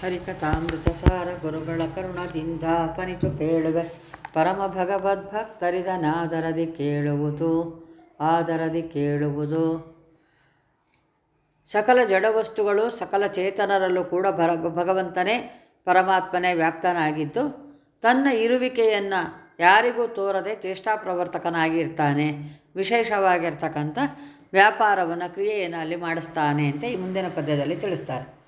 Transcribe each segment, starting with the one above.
ಹರಿಕಥಾಮೃತ ಸಾರ ಗುರುಗಳ ಕರುಣದಿಂದ ಪನಿತು ಕೇಳುವೆ ಪರಮ ಭಗವದ್ಭಕ್ತರಿದನಾದರದಿ ಕೇಳುವುದು, ಆದರದಿ ಕೇಳುವುದು. ಸಕಲ ಜಡವಸ್ತುಗಳು ಸಕಲ ಚೇತನರಲ್ಲೂ ಕೂಡ ಭರ, ಭಗವಂತನೇ ಪರಮಾತ್ಮನೇ ವ್ಯಾಪ್ತನಾಗಿದ್ದು, ತನ್ನ ಇರುವಿಕೆಯನ್ನು ಯಾರಿಗೂ ತೋರದೆ ಚೇಷ್ಟಾಪ್ರವರ್ತಕನಾಗಿರ್ತಾನೆ, ವಿಶೇಷವಾಗಿರ್ತಕ್ಕಂಥ ವ್ಯಾಪಾರವನ್ನು, ಕ್ರಿಯೆಯನ್ನು ಅಲ್ಲಿ ಮಾಡಿಸ್ತಾನೆ ಅಂತ ಈ ಮುಂದಿನ ಪದ್ಯದಲ್ಲಿ ತಿಳಿಸ್ತಾರೆ.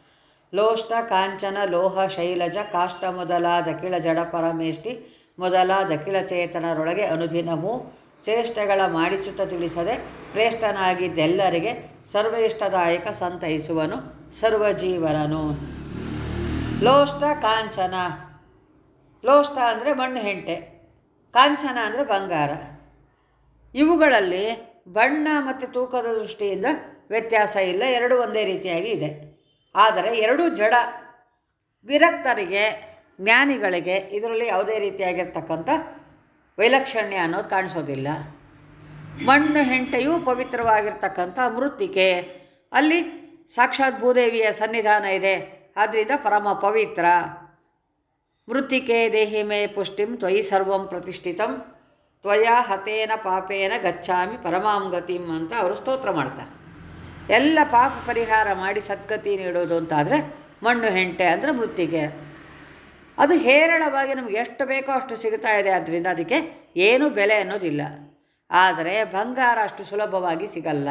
ಲೋಷ್ಟ ಕಾಂಚನ ಲೋಹ ಶೈಲಜ ಕಾಷ್ಟ ಮೊದಲಾದ ಕಿಳ ಜಡ ಪರಮೇಷ್ಠಿ ಮೊದಲಾದ ಕಿಳ ಚೇತನರೊಳಗೆ ಅನುದಿನವೂ ಚೇಷ್ಟೆಗಳ ಮಾಡಿಸುತ್ತ ತಿಳಿಸದೆ ಪ್ರೇಷ್ಠನಾಗಿದ್ದೆಲ್ಲರಿಗೆ ಸರ್ವೇಷ್ಟದಾಯಕ ಸಂತೈಸುವನು ಸರ್ವಜೀವನನು ಲೋಷ್ಟ ಕಾಂಚನ ಲೋಷ್ಟ ಅಂದರೆ ಮಣ್ಣು ಹೆಂಟೆ, ಕಾಂಚನ ಅಂದರೆ ಬಂಗಾರ. ಇವುಗಳಲ್ಲಿ ಬಣ್ಣ ಮತ್ತು ತೂಕದ ದೃಷ್ಟಿಯಿಂದ ವ್ಯತ್ಯಾಸ ಇಲ್ಲ, ಎರಡೂ ಒಂದೇ ರೀತಿಯಾಗಿ ಇದೆ. ಆದರೆ ಎರಡೂ ಜಡ ವಿರಕ್ತರಿಗೆ, ಜ್ಞಾನಿಗಳಿಗೆ ಇದರಲ್ಲಿ ಯಾವುದೇ ರೀತಿಯಾಗಿರ್ತಕ್ಕಂಥ ವೈಲಕ್ಷಣ್ಯ ಅನ್ನೋದು ಕಾಣಿಸೋದಿಲ್ಲ. ಮಣ್ಣು ಹೆಂಟೆಯು ಪವಿತ್ರವಾಗಿರ್ತಕ್ಕಂಥ ಮೃತ್ತಿಕೆ. ಅಲ್ಲಿ ಸಾಕ್ಷಾತ್ ಭೂದೇವಿಯ ಸನ್ನಿಧಾನ ಇದೆ. ಆದ್ದರಿಂದ ಪರಮ ಪವಿತ್ರ. ಮೃತ್ತಿಕೆ ದೇಹಿ ಮೇ ಪುಷ್ಟಿಂ ತ್ವಯಿ ಸರ್ವಂ ಪ್ರತಿಷ್ಠಿತಂ. ತ್ವಯ ಹತೇನ ಪಾಪೇನ ಗಚ್ಚಾಮಿ ಪರಮಾಂ ಗತಿಂ ಅಂತ ಅವರು ಸ್ತೋತ್ರ ಮಾಡ್ತಾರೆ. ಎಲ್ಲ ಪಾಪ ಪರಿಹಾರ ಮಾಡಿ ಸದ್ಗತಿ ನೀಡೋದು ಅಂತಾದರೆ ಮಣ್ಣು, ಹೆಂಟೆ ಅಂದರೆ ಮೃತ್ತಿಗೆ. ಅದು ಹೇರಳವಾಗಿ ನಮಗೆ ಎಷ್ಟು ಬೇಕೋ ಅಷ್ಟು ಸಿಗ್ತಾ ಇದೆ ಆದ್ದರಿಂದ ಅದಕ್ಕೆ ಏನೂ ಬೆಲೆ ಅನ್ನೋದಿಲ್ಲ. ಆದರೆ ಬಂಗಾರ ಅಷ್ಟು ಸುಲಭವಾಗಿ ಸಿಗಲ್ಲ.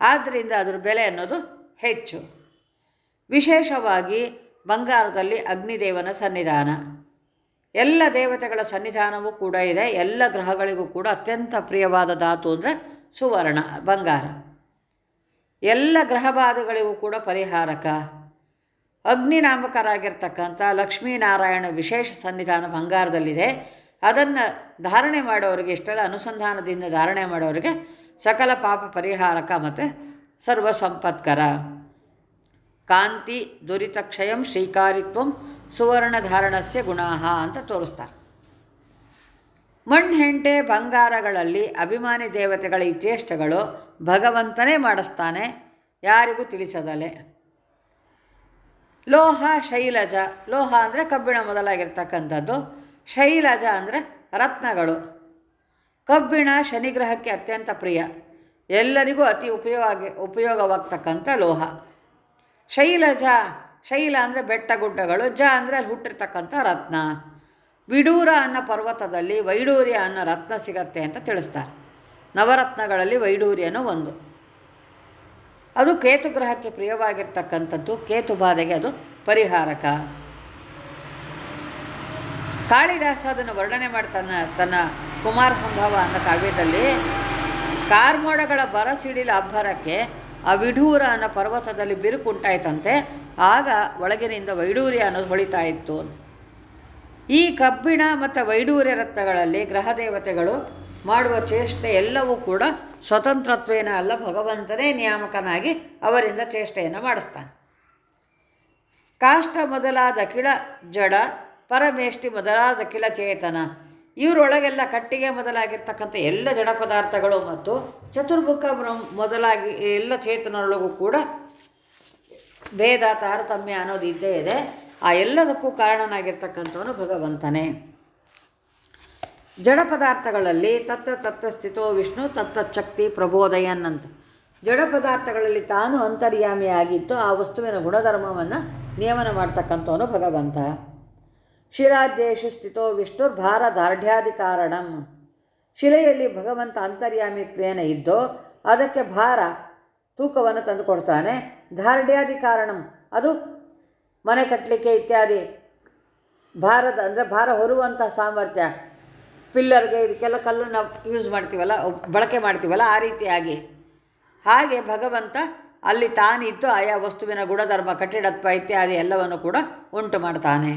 ಆದ್ದರಿಂದ ಅದರ ಬೆಲೆ ಅನ್ನೋದು ಹೆಚ್ಚು. ವಿಶೇಷವಾಗಿ ಬಂಗಾರದಲ್ಲಿ ಅಗ್ನಿದೇವನ ಸನ್ನಿಧಾನ. ಎಲ್ಲ ದೇವತೆಗಳ ಸನ್ನಿಧಾನವೂ ಕೂಡ ಇದೆ. ಎಲ್ಲ ಗ್ರಹಗಳಿಗೂ ಕೂಡ ಅತ್ಯಂತ ಪ್ರಿಯವಾದ ಧಾತು ಅಂದರೆ ಸುವರ್ಣ, ಬಂಗಾರ. ಎಲ್ಲ ಗ್ರಹಬಾಧೆಗಳಿಗೂ ಕೂಡ ಪರಿಹಾರಕ. ಅಗ್ನಿ ನಾಮಕರಾಗಿರ್ತಕ್ಕಂಥ ಲಕ್ಷ್ಮೀನಾರಾಯಣ ವಿಶೇಷ ಸನ್ನಿಧಾನ ಬಂಗಾರದಲ್ಲಿದೆ. ಅದನ್ನು ಧಾರಣೆ ಮಾಡೋರಿಗೆ, ಇಷ್ಟೆಲ್ಲ ಅನುಸಂಧಾನದಿಂದ ಧಾರಣೆ ಮಾಡೋರಿಗೆ ಸಕಲ ಪಾಪ ಪರಿಹಾರಕ ಮತ್ತು ಸರ್ವ ಸಂಪತ್ಕರ ಕಾಂತಿ ದುರಿತಕ್ಷಯಂ ಶ್ರೀಕಾರಿತ್ವಂ ಸುವರ್ಣ ಧಾರಣಸ್ಯ ಗುಣಾಹ ಅಂತ ತೋರಿಸ್ತಾರೆ. ಮಣ್ಣು, ಹೆಂಟೆ, ಬಂಗಾರಗಳಲ್ಲಿ ಅಭಿಮಾನಿ ದೇವತೆಗಳ ಈ ಚೇಷ್ಟೆಗಳು ಭಗವಂತನೇ ಮಾಡಿಸ್ತಾನೆ ಯಾರಿಗೂ ತಿಳಿಸದಲೆ ಲೋಹ, ಶೈಲಜ, ಲೋಹ ಅಂದರೆ ಕಬ್ಬಿಣ ಮೊದಲಾಗಿರ್ತಕ್ಕಂಥದ್ದು. ಶೈಲಜ ಅಂದರೆ ರತ್ನಗಳು. ಕಬ್ಬಿಣ ಶನಿಗ್ರಹಕ್ಕೆ ಅತ್ಯಂತ ಪ್ರಿಯ. ಎಲ್ಲರಿಗೂ ಅತಿ ಉಪಯೋಗ, ಉಪಯೋಗವಾಗ್ತಕ್ಕಂಥ ಲೋಹ. ಶೈಲಜ, ಶೈಲ ಅಂದರೆ ಬೆಟ್ಟ ಗುಡ್ಡಗಳು, ಜ ಅಂದರೆ ಅಲ್ಲಿ ಹುಟ್ಟಿರ್ತಕ್ಕಂಥ ರತ್ನ. ವಿಡೂರ ಅನ್ನೋ ಪರ್ವತದಲ್ಲಿ ವೈಡೂರ್ಯ ಅನ್ನೋ ರತ್ನ ಸಿಗತ್ತೆ ಅಂತ ತಿಳಿಸ್ತಾರೆ. ನವರತ್ನಗಳಲ್ಲಿ ವೈಡೂರ್ಯನೂ ಒಂದು. ಅದು ಕೇತು ಗ್ರಹಕ್ಕೆ ಪ್ರಿಯವಾಗಿರ್ತಕ್ಕಂಥದ್ದು, ಕೇತು ಬಾಧೆಗೆ ಅದು ಪರಿಹಾರಕ. ಕಾಳಿದಾಸ ಅದನ್ನು ವರ್ಣನೆ ಮಾಡ್ತಾನೆ ತನ್ನ ಕುಮಾರ ಸಂಭವ ಅನ್ನೋ ಕಾವ್ಯದಲ್ಲಿ, ಕಾರ್ಮೋಡಗಳ ಬರಸಿಡಿಲ ಅಬ್ಬರಕ್ಕೆ ಆ ವಿಡೂರ ಅನ್ನೋ ಪರ್ವತದಲ್ಲಿ ಬಿರುಕುಂಟಾಯ್ತಂತೆ ಆಗ ಒಳಗಿನಿಂದ ವೈಡೂರ್ಯ ಅನ್ನೋದು ಹೊಳಿತಾ ಇತ್ತು ಈ ಕಬ್ಬಿಣ ಮತ್ತು ವೈಡೂರ್ಯ ರತ್ನಗಳಲ್ಲಿ ಗ್ರಹ ದೇವತೆಗಳು ಮಾಡುವ ಚೇಷ್ಟೆ ಎಲ್ಲವೂ ಕೂಡ ಸ್ವತಂತ್ರತ್ವೇನ ಅಲ್ಲ, ಭಗವಂತನೇ ನಿಯಾಮಕನಾಗಿ ಅವರಿಂದ ಚೇಷ್ಟೆಯನ್ನು ಮಾಡಿಸ್ತಾನೆ. ಕಾಷ್ಟ ಮೊದಲಾದ ಕಿಳ ಜಡ, ಪರಮೇಷ್ಠಿ ಮೊದಲಾದ ಕಿಳ ಚೇತನ, ಇವರೊಳಗೆಲ್ಲ ಕಟ್ಟಿಗೆ ಮೊದಲಾಗಿರ್ತಕ್ಕಂಥ ಎಲ್ಲ ಜಡ ಪದಾರ್ಥಗಳು ಮತ್ತು ಚತುರ್ಮುಖ ಮೊದಲಾಗಿ ಎಲ್ಲ ಚೇತನಗಳಿಗೂ ಕೂಡ ಭೇದ ತಾರತಮ್ಯ ಅನ್ನೋದು ಇದ್ದೇ ಇದೆ. ಆ ಎಲ್ಲದಕ್ಕೂ ಕಾರಣನಾಗಿರ್ತಕ್ಕಂಥವನು ಭಗವಂತನೇ. ಜಡ ಪದಾರ್ಥಗಳಲ್ಲಿ ತತ್ತ ತತ್ತ ಸ್ಥಿತೋ ವಿಷ್ಣು ತತ್ತಚ್ಛಕ್ತಿ ಪ್ರಬೋದಯನ್ ಅಂತ. ಜಡ ಪದಾರ್ಥಗಳಲ್ಲಿ ತಾನು ಅಂತರ್ಯಾಮಿಯಾಗಿದ್ದು ಆ ವಸ್ತುವಿನ ಗುಣಧರ್ಮವನ್ನು ನಿಯಮನ ಮಾಡ್ತಕ್ಕಂಥವನು ಭಗವಂತ. ಶಿಲಾದ್ಯೇಶು ಸ್ಥಿತೋ ವಿಷ್ಣುರ್ ಭಾರ ದಾರ್ಢ್ಯಾದಿ ಕಾರಣಂ. ಶಿಲೆಯಲ್ಲಿ ಭಗವಂತ ಅಂತರ್ಯಾಮಿತ್ವೇನ ಇದ್ದೋ ಅದಕ್ಕೆ ಭಾರ ತೂಕವನ್ನು ತಂದು ಕೊಡ್ತಾನೆ ದಾರ್ಢ್ಯಾದಿ ಕಾರಣಂ. ಅದು ಮನೆ ಕಟ್ಟಲಿಕ್ಕೆ ಇತ್ಯಾದಿ. ಭಾರದ ಅಂದರೆ ಭಾರ ಹೊರುವಂಥ ಸಾಮರ್ಥ್ಯ. ಪಿಲ್ಲರ್ಗೆ ಇದಕ್ಕೆಲ್ಲ ಕಲ್ಲು ನಾವು ಯೂಸ್ ಮಾಡ್ತೀವಲ್ಲ, ಬಳಕೆ ಮಾಡ್ತೀವಲ್ಲ, ಆ ರೀತಿಯಾಗಿ. ಹಾಗೆ ಭಗವಂತ ಅಲ್ಲಿ ತಾನಿದ್ದು ಆಯಾ ವಸ್ತುವಿನ ಗುಣಧರ್ಮ, ಕಟ್ಟಿಡತ್ವ ಇತ್ಯಾದಿ ಎಲ್ಲವನ್ನು ಕೂಡ ಉಂಟು ಮಾಡ್ತಾನೆ.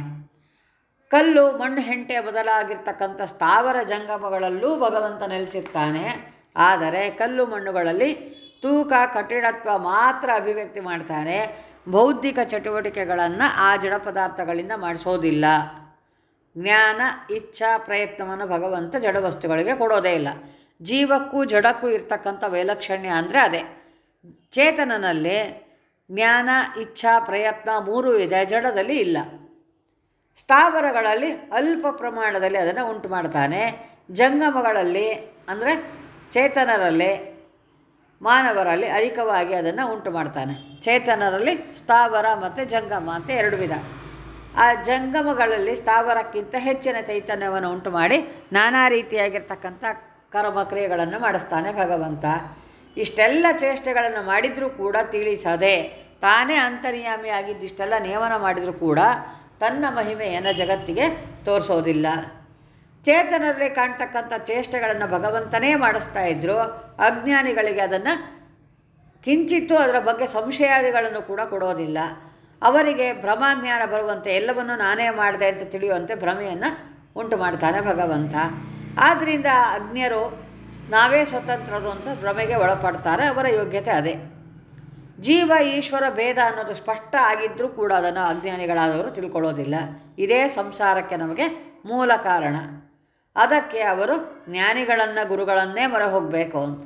ಕಲ್ಲು, ಮಣ್ಣು, ಹೆಂಟೆ ಬದಲಾಗಿರ್ತಕ್ಕಂಥ ಸ್ಥಾವರ ಜಂಗಮಗಳಲ್ಲೂ ಭಗವಂತ ನೆಲೆಸಿರ್ತಾನೆ. ಆದರೆ ಕಲ್ಲು ಮಣ್ಣುಗಳಲ್ಲಿ ತೂಕ, ಕಠಿಣತ್ವ ಮಾತ್ರ ಅಭಿವ್ಯಕ್ತಿ ಮಾಡ್ತಾರೆ. ಬೌದ್ಧಿಕ ಚಟುವಟಿಕೆಗಳನ್ನು ಆ ಜಡ ಪದಾರ್ಥಗಳಿಂದ ಮಾಡಿಸೋದಿಲ್ಲ. ಜ್ಞಾನ, ಇಚ್ಛಾ, ಪ್ರಯತ್ನವನ್ನು ಭಗವಂತ ಜಡ ವಸ್ತುಗಳಿಗೆ ಕೊಡೋದೇ ಇಲ್ಲ. ಜೀವಕ್ಕೂ ಜಡಕ್ಕೂ ಇರ್ತಕ್ಕಂಥ ವೈಲಕ್ಷಣ್ಯ ಅಂದರೆ ಅದೇ. ಚೇತನನಲ್ಲಿ ಜ್ಞಾನ, ಇಚ್ಛಾ, ಪ್ರಯತ್ನ ಮೂರೂ ಇದೆ, ಜಡದಲ್ಲಿ ಇಲ್ಲ. ಸ್ಥಾವರಗಳಲ್ಲಿ ಅಲ್ಪ ಪ್ರಮಾಣದಲ್ಲಿ ಅದನ್ನು ಉಂಟು ಮಾಡ್ತಾನೆ. ಜಂಗಮಗಳಲ್ಲಿ ಅಂದರೆ ಚೇತನರಲ್ಲಿ ಮಾನವರಲ್ಲಿ ಅಧಿಕವಾಗಿ ಅದನ್ನು ಉಂಟು ಮಾಡ್ತಾನೆ. ಚೇತನರಲ್ಲಿ ಸ್ಥಾವರ ಮತ್ತು ಜಂಗಮ ಅಂತ ಎರಡು ವಿಧ. ಆ ಜಂಗಮಗಳಲ್ಲಿ ಸ್ಥಾವರಕ್ಕಿಂತ ಹೆಚ್ಚಿನ ಚೈತನ್ಯವನ್ನು ಉಂಟು ಮಾಡಿ ನಾನಾ ರೀತಿಯಾಗಿರ್ತಕ್ಕಂಥ ಕರ್ಮ ಕ್ರಿಯೆಗಳನ್ನು ಮಾಡಿಸ್ತಾನೆ ಭಗವಂತ. ಇಷ್ಟೆಲ್ಲ ಚೇಷ್ಟೆಗಳನ್ನು ಮಾಡಿದರೂ ಕೂಡ ತಿಳಿಸದೆ ತಾನೇ ಅಂತರ್ಯಾಮಿಯಾಗಿದ್ದಿಷ್ಟೆಲ್ಲ ನಿಯಮನ ಮಾಡಿದರೂ ಕೂಡ ತನ್ನ ಮಹಿಮೆಯನ್ನು ಜಗತ್ತಿಗೆ ತೋರಿಸೋದಿಲ್ಲ. ಚೇತನರಲ್ಲಿ ಕಾಣ್ತಕ್ಕಂಥ ಚೇಷ್ಟೆಗಳನ್ನು ಭಗವಂತನೇ ಮಾಡಿಸ್ತಾ ಇದ್ದರು ಅಜ್ಞಾನಿಗಳಿಗೆ ಅದನ್ನು ಕಿಂಚಿತ್ತೂ ಅದರ ಬಗ್ಗೆ ಸಂಶಯಾದಿಗಳನ್ನು ಕೂಡ ಕೊಡೋದಿಲ್ಲ. ಅವರಿಗೆ ಭ್ರಮಾಜ್ಞಾನ ಬರುವಂತೆ ಎಲ್ಲವನ್ನು ನಾನೇ ಮಾಡಿದೆ ಅಂತ ತಿಳಿಯುವಂತೆ ಭ್ರಮೆಯನ್ನು ಉಂಟು ಮಾಡ್ತಾನೆ ಭಗವಂತ. ಆದ್ದರಿಂದ ಅಜ್ಞರು ನಾವೇ ಸ್ವತಂತ್ರರು ಅಂತ ಭ್ರಮೆಗೆ ಒಳಪಡ್ತಾರೆ, ಅವರ ಯೋಗ್ಯತೆ ಅದೇ. ಜೀವ, ಈಶ್ವರ, ಭೇದ ಅನ್ನೋದು ಸ್ಪಷ್ಟ ಆಗಿದ್ದರೂ ಕೂಡ ಅದನ್ನು ಅಜ್ಞಾನಿಗಳಾದವರು ತಿಳ್ಕೊಳ್ಳೋದಿಲ್ಲ. ಇದೇ ಸಂಸಾರಕ್ಕೆ ನಮಗೆ ಮೂಲ ಕಾರಣ. ಅದಕ್ಕೆ ಅವರು ಜ್ಞಾನಿಗಳನ್ನು ಗುರುಗಳನ್ನೇ ಮೊರೆ ಹೋಗಬೇಕು ಅಂತ.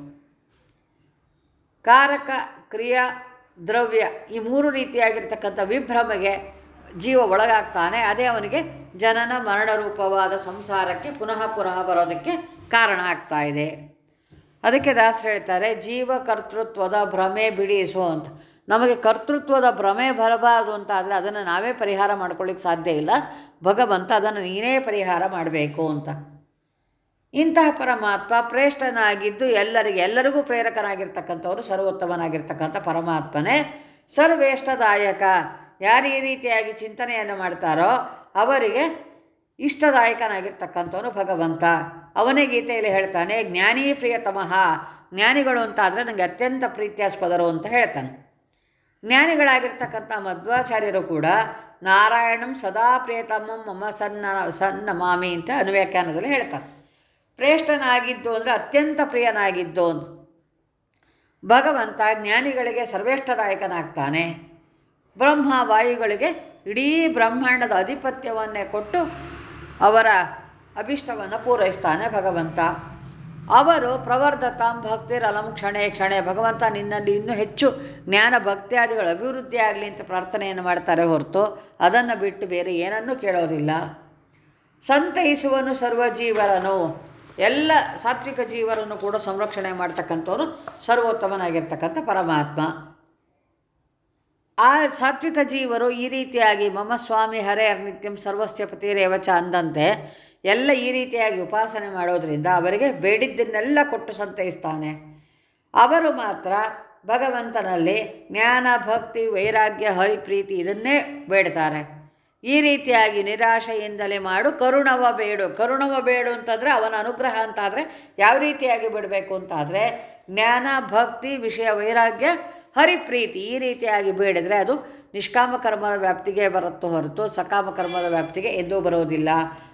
ಕಾರಕ, ಕ್ರಿಯಾ, ದ್ರವ್ಯ ಈ ಮೂರು ರೀತಿಯಾಗಿರ್ತಕ್ಕಂಥ ವಿಭ್ರಮೆಗೆ ಜೀವ ಒಳಗಾಗ್ತಾನೆ. ಅದೇ ಅವನಿಗೆ ಜನನ ಮರಣ ರೂಪವಾದ ಸಂಸಾರಕ್ಕೆ ಪುನಃ ಪುನಃ ಬರೋದಕ್ಕೆ ಕಾರಣ ಆಗ್ತಾ ಇದೆ. ಅದಕ್ಕೆ ದಾಸರು ಹೇಳ್ತಾರೆ, ಜೀವ ಕರ್ತೃತ್ವದ ಭ್ರಮೆ ಬಿಡಿಸು ಅಂತ. ನಮಗೆ ಕರ್ತೃತ್ವದ ಭ್ರಮೆ ಬರಬಾರದು ಅಂತ ಆದರೆ ಅದನ್ನು ನಾವೇ ಪರಿಹಾರ ಮಾಡ್ಕೊಳ್ಳಿಕ್ಕೆ ಸಾಧ್ಯ ಇಲ್ಲ. ಭಗವಂತ ಅದನ್ನು ನೀನೇ ಪರಿಹಾರ ಮಾಡಬೇಕು ಅಂತ. ಇಂತಹ ಪರಮಾತ್ಮ ಪ್ರೇಷ್ಠನಾಗಿದ್ದು ಎಲ್ಲರಿಗೆ, ಎಲ್ಲರಿಗೂ ಪ್ರೇರಕನಾಗಿರ್ತಕ್ಕಂಥವ್ರು, ಸರ್ವೋತ್ತಮನಾಗಿರ್ತಕ್ಕಂಥ ಪರಮಾತ್ಮನೇ. ಸರ್ವೇಷ್ಟದಾಯಕ. ಯಾರು ಈ ರೀತಿಯಾಗಿ ಚಿಂತನೆಯನ್ನು ಮಾಡ್ತಾರೋ ಅವರಿಗೆ ಇಷ್ಟದಾಯಕನಾಗಿರ್ತಕ್ಕಂಥವನು ಭಗವಂತ. ಅವನೇ ಗೀತೆಯಲ್ಲಿ ಹೇಳ್ತಾನೆ, ಜ್ಞಾನೀ ಪ್ರಿಯತಮಃ. ಜ್ಞಾನಿಗಳು ಅಂತ ಆದರೆ ನನಗೆ ಅತ್ಯಂತ ಪ್ರೀತ್ಯಾಸ್ಪದರು ಅಂತ ಹೇಳ್ತಾನೆ. ಜ್ಞಾನಿಗಳಾಗಿರ್ತಕ್ಕಂಥ ಮಧ್ವಾಚಾರ್ಯರು ಕೂಡ, ನಾರಾಯಣಂ ಸದಾ ಪ್ರಿಯತಮಂ, ಮಮ ಸನ್ನ ಸನ್ನ ಮಾಮಿ ಅಂತ ಅನುವ್ಯಾಖ್ಯಾನದಲ್ಲಿ ಹೇಳ್ತಾರೆ. ಪ್ರೇಷ್ಠನಾಗಿದ್ದು ಅಂದರೆ ಅತ್ಯಂತ ಪ್ರಿಯನಾಗಿದ್ದು ಅಂತ ಭಗವಂತ ಜ್ಞಾನಿಗಳಿಗೆ ಸರ್ವೇಷ್ಠದಾಯಕನಾಗ್ತಾನೆ ಬ್ರಹ್ಮ ವಾಯುಗಳಿಗೆ ಇಡೀ ಬ್ರಹ್ಮಾಂಡದ ಆಧಿಪತ್ಯವನ್ನೇ ಕೊಟ್ಟು ಅವರ ಅಭಿಷ್ಟವನ್ನು ಪೂರೈಸ್ತಾನೆ ಭಗವಂತ. ಅವರು ಪ್ರವರ್ಧತಾಂ ಭಕ್ತಿರಲಂ ಕ್ಷಣೆ ಕ್ಷಣೆ, ಭಗವಂತ ನಿನ್ನಲ್ಲಿ ಇನ್ನೂ ಹೆಚ್ಚು ಜ್ಞಾನ ಭಕ್ತಿಯಾದಿಗಳು ಅಭಿವೃದ್ಧಿ ಆಗಲಿ ಅಂತ ಪ್ರಾರ್ಥನೆಯನ್ನು ಮಾಡ್ತಾರೆ ಹೊರತು ಅದನ್ನು ಬಿಟ್ಟು ಬೇರೆ ಏನನ್ನೂ ಕೇಳೋದಿಲ್ಲ. ಸಂತೈಸುವನು ಸರ್ವಜೀವರನು. ಎಲ್ಲ ಸಾತ್ವಿಕ ಜೀವರನ್ನು ಕೂಡ ಸಂರಕ್ಷಣೆ ಮಾಡ್ತಕ್ಕಂಥವನು ಸರ್ವೋತ್ತಮನಾಗಿರ್ತಕ್ಕಂಥ ಪರಮಾತ್ಮ. ಆ ಸಾತ್ವಿಕ ಜೀವರು ಈ ರೀತಿಯಾಗಿ ಮಮ ಸ್ವಾಮಿ ಹರೇ ನಿತ್ಯಂ ಸರ್ವಸ್ಥಪತಿ ಪತಿರೇವಚ ಅಂದಂತೆ ಎಲ್ಲ ಈ ರೀತಿಯಾಗಿ ಉಪಾಸನೆ ಮಾಡೋದರಿಂದ ಅವರಿಗೆ ಬೇಡಿದ್ದನ್ನೆಲ್ಲ ಕೊಟ್ಟು ಸಂತೈಸ್ತಾನೆ. ಅವರು ಮಾತ್ರ ಭಗವಂತನಲ್ಲಿ ಜ್ಞಾನ, ಭಕ್ತಿ, ವೈರಾಗ್ಯ, ಹರಿಪ್ರೀತಿ ಇದನ್ನೇ ಬೇಡ್ತಾರೆ. ಈ ರೀತಿಯಾಗಿ ನಿರಾಶೆಯಿಂದಲೇ ಮಾಡು. ಕರುಣವ ಬೇಡು. ಕರುಣವ ಬೇಡು ಅಂತಂದರೆ ಅವನ ಅನುಗ್ರಹ ಅಂತಾದರೆ ಯಾವ ರೀತಿಯಾಗಿ ಬಿಡಬೇಕು ಅಂತಾದರೆ ಜ್ಞಾನ, ಭಕ್ತಿ, ವಿಷಯ, ವೈರಾಗ್ಯ, ಹರಿಪ್ರೀತಿ ಈ ರೀತಿಯಾಗಿ ಬೇಡಿದರೆ ಅದು ನಿಷ್ಕಾಮ ಕರ್ಮದ ವ್ಯಾಪ್ತಿಗೆ ಬರುತ್ತೋ ಹೊರತು ಸಕಾಮ ಕರ್ಮದ ವ್ಯಾಪ್ತಿಗೆ ಎಂದೂ ಬರೋದಿಲ್ಲ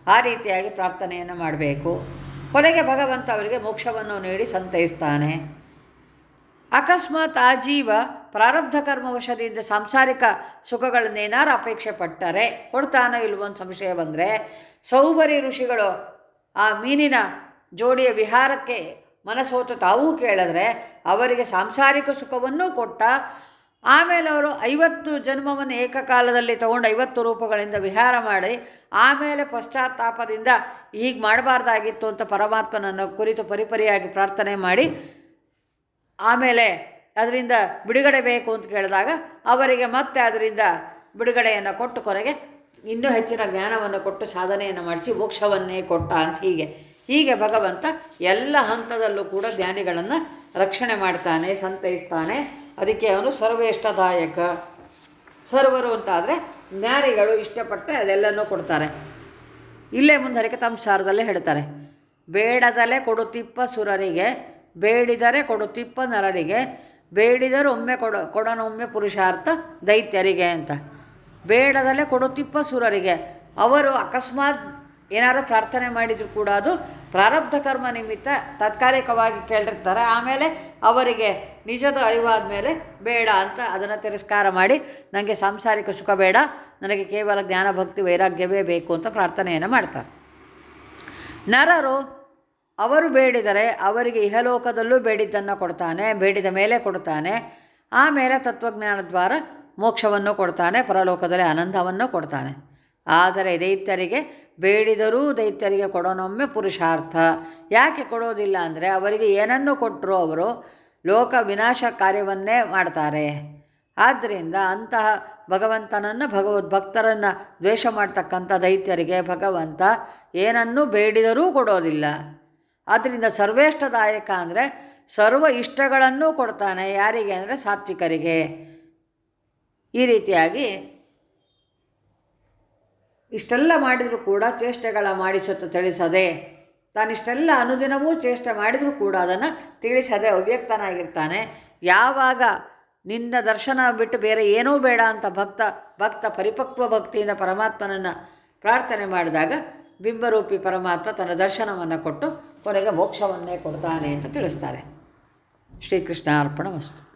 ಆ ರೀತಿಯಾಗಿ ಪ್ರಾರ್ಥನೆಯನ್ನು ಮಾಡಬೇಕು. ಕೊನೆಗೆ ಭಗವಂತ ಅವರಿಗೆ ಮೋಕ್ಷವನ್ನು ನೀಡಿ ಸಂತೈಸ್ತಾನೆ. ಅಕಸ್ಮಾತ್ ಆ ಜೀವ ಪ್ರಾರಬ್ಧ ಕರ್ಮವಶದಿಂದ ಸಾಂಸಾರಿಕ ಸುಖಗಳನ್ನೇನಾರು ಅಪೇಕ್ಷೆ ಪಟ್ಟರೆ, ಕೊಡ್ತಾನೋ ಇಲ್ವೋ ಒಂದು ಸಂಶಯ ಬಂದರೆ, ಸೌಬರಿ ಋಷಿಗಳು ಆ ಮೀನಿನ ಜೋಡಿಯ ವಿಹಾರಕ್ಕೆ ಮನಸೋತು ತಾವೂ ಕೇಳಿದ್ರೆ ಅವರಿಗೆ ಸಾಂಸಾರಿಕ ಸುಖವನ್ನೂ ಕೊಟ್ಟ, ಆಮೇಲೆ ಅವರು ಐವತ್ತು ಜನ್ಮವನ್ನು ಏಕಕಾಲದಲ್ಲಿ ತಗೊಂಡು ಐವತ್ತು ರೂಪಗಳಿಂದ ವಿಹಾರ ಮಾಡಿ, ಆಮೇಲೆ ಪಶ್ಚಾತ್ತಾಪದಿಂದ ಹೀಗೆ ಮಾಡಬಾರ್ದಾಗಿತ್ತು ಅಂತ ಪರಮಾತ್ಮನನ್ನು ಕುರಿತು ಪರಿಪರಿಯಾಗಿ ಪ್ರಾರ್ಥನೆ ಮಾಡಿ ಆಮೇಲೆ ಅದರಿಂದ ಬಿಡುಗಡೆ ಬೇಕು ಅಂತ ಕೇಳಿದಾಗ ಅವರಿಗೆ ಮತ್ತೆ ಅದರಿಂದ ಬಿಡುಗಡೆಯನ್ನು ಕೊಟ್ಟು ಕೊನೆಗೆ ಇನ್ನೂ ಹೆಚ್ಚಿನ ಜ್ಞಾನವನ್ನು ಕೊಟ್ಟು ಸಾಧನೆಯನ್ನು ಮಾಡಿಸಿ ಮೋಕ್ಷವನ್ನೇ ಕೊಟ್ಟ ಅಂತ ಹೀಗೆ. ಹೀಗೆ ಭಗವಂತ ಎಲ್ಲ ಹಂತದಲ್ಲೂ ಕೂಡ ಜ್ಞಾನಿಗಳನ್ನು ರಕ್ಷಣೆ ಮಾಡ್ತಾನೆ, ಸಂತೈಸ್ತಾನೆ. ಅದಕ್ಕೆ ಅವನು ಸರ್ವೇಷ್ಟದಾಯಕ. ಸರ್ವರು ಅಂತಾದರೆ ಜ್ಞಾನಿಗಳು ಇಷ್ಟಪಟ್ಟರೆ ಅದೆಲ್ಲನೂ ಕೊಡ್ತಾರೆ. ಇಲ್ಲೇ ಮುಂದರಿಕೆ ತಮ್ಮ ಸಾರದಲ್ಲೇ ಹೇಳ್ತಾರೆ. ಬೇಡದಲೆ ಕೊಡುತ್ತಿಪ್ಪ ಸುರರಿಗೆ ಬೇಡಿದರೆ ಕೊಡುತಿಪ್ಪ ನರರಿಗೆ ಬೇಡಿದರೆ ಒಮ್ಮೆ ಕೊಡ ಕೊಡನೊಮ್ಮೆ ಪುರುಷಾರ್ಥ ದೈತ್ಯರಿಗೆ ಅಂತ. ಬೇಡದಲ್ಲೇ ಕೊಡುತಿಪ್ಪ ಸುರರಿಗೆ. ಅವರು ಅಕಸ್ಮಾತ್ ಏನಾದ್ರು ಪ್ರಾರ್ಥನೆ ಮಾಡಿದರೂ ಕೂಡ ಅದು ಪ್ರಾರಬ್ಧ ಕರ್ಮ ನಿಮಿತ್ತ ತಾತ್ಕಾಲಿಕವಾಗಿ ಕೇಳಿರ್ತಾರೆ. ಆಮೇಲೆ ಅವರಿಗೆ ನಿಜದ ಅರಿವಾದ ಮೇಲೆ ಬೇಡ ಅಂತ ಅದನ್ನು ತಿರಸ್ಕಾರ ಮಾಡಿ ನನಗೆ ಸಾಂಸಾರಿಕ ಸುಖ ಬೇಡ, ನನಗೆ ಕೇವಲ ಜ್ಞಾನ ಭಕ್ತಿ ವೈರಾಗ್ಯವೇ ಬೇಕು ಅಂತ ಪ್ರಾರ್ಥನೆಯನ್ನು ಮಾಡ್ತಾರೆ. ನರರು ಅವರು ಬೇಡಿದರೆ ಅವರಿಗೆ ಇಹಲೋಕದಲ್ಲೂ ಬೇಡಿದ್ದನ್ನು ಕೊಡ್ತಾನೆ, ಬೇಡಿದ ಮೇಲೆ ಕೊಡ್ತಾನೆ. ಆಮೇಲೆ ತತ್ವಜ್ಞಾನ ದ್ವಾರ ಮೋಕ್ಷವನ್ನು ಕೊಡ್ತಾನೆ, ಪರಲೋಕದಲ್ಲಿ ಆನಂದವನ್ನು ಕೊಡ್ತಾನೆ. ಆದರೆ ದೈತ್ಯರಿಗೆ ಬೇಡಿದರೂ ದೈತ್ಯರಿಗೆ ಕೊಡೋನೊಮ್ಮೆ ಪುರುಷಾರ್ಥ. ಯಾಕೆ ಕೊಡೋದಿಲ್ಲ ಅಂದರೆ ಅವರಿಗೆ ಏನನ್ನು ಕೊಟ್ಟರು ಅವರು ಲೋಕ ವಿನಾಶ ಕಾರ್ಯವನ್ನೇ ಮಾಡ್ತಾರೆ. ಆದ್ದರಿಂದ ಅಂತಹ ಭಗವಂತನನ್ನು ಭಗವದ್ ಭಕ್ತರನ್ನು ದ್ವೇಷ ಮಾಡ್ತಕ್ಕಂಥ ದೈತ್ಯರಿಗೆ ಭಗವಂತ ಏನನ್ನೂ ಬೇಡಿದರೂ ಕೊಡೋದಿಲ್ಲ. ಆದ್ದರಿಂದ ಸರ್ವೇಷ್ಟದಾಯಕ ಅಂದರೆ ಸರ್ವ ಇಷ್ಟಗಳನ್ನೂ ಕೊಡ್ತಾನೆ ಯಾರಿಗೆ ಅಂದರೆ ಸಾತ್ವಿಕರಿಗೆ. ಈ ರೀತಿಯಾಗಿ ಇಷ್ಟೆಲ್ಲ ಮಾಡಿದರೂ ಕೂಡ ಚೇಷ್ಟೆಗಳ ಮಾಡಿಸುತ್ತ ತಿಳಿಸದೆ, ತಾನಿಷ್ಟೆಲ್ಲ ಅನುದಿನವೂ ಚೇಷ್ಟೆ ಮಾಡಿದರೂ ಕೂಡ ಅದನ್ನು ತಿಳಿಸದೆ ಅವ್ಯಕ್ತನಾಗಿರ್ತಾನೆ. ಯಾವಾಗ ನಿನ್ನ ದರ್ಶನ ಬಿಟ್ಟು ಬೇರೆ ಏನೂ ಬೇಡ ಅಂತ ಭಕ್ತ ಭಕ್ತ ಪರಿಪಕ್ವ ಭಕ್ತಿಯಿಂದ ಪರಮಾತ್ಮನನ್ನು ಪ್ರಾರ್ಥನೆ ಮಾಡಿದಾಗ ಬಿಂಬರೂಪಿ ಪರಮಾತ್ಮ ತನ್ನ ದರ್ಶನವನ್ನು ಕೊಟ್ಟು ಕೊನೆಗೆ ಮೋಕ್ಷವನ್ನೇ ಕೊಡ್ತಾನೆ ಅಂತ ತಿಳಿಸ್ತಾರೆ. ಶ್ರೀಕೃಷ್ಣ ಅರ್ಪಣ ವಸ್ತು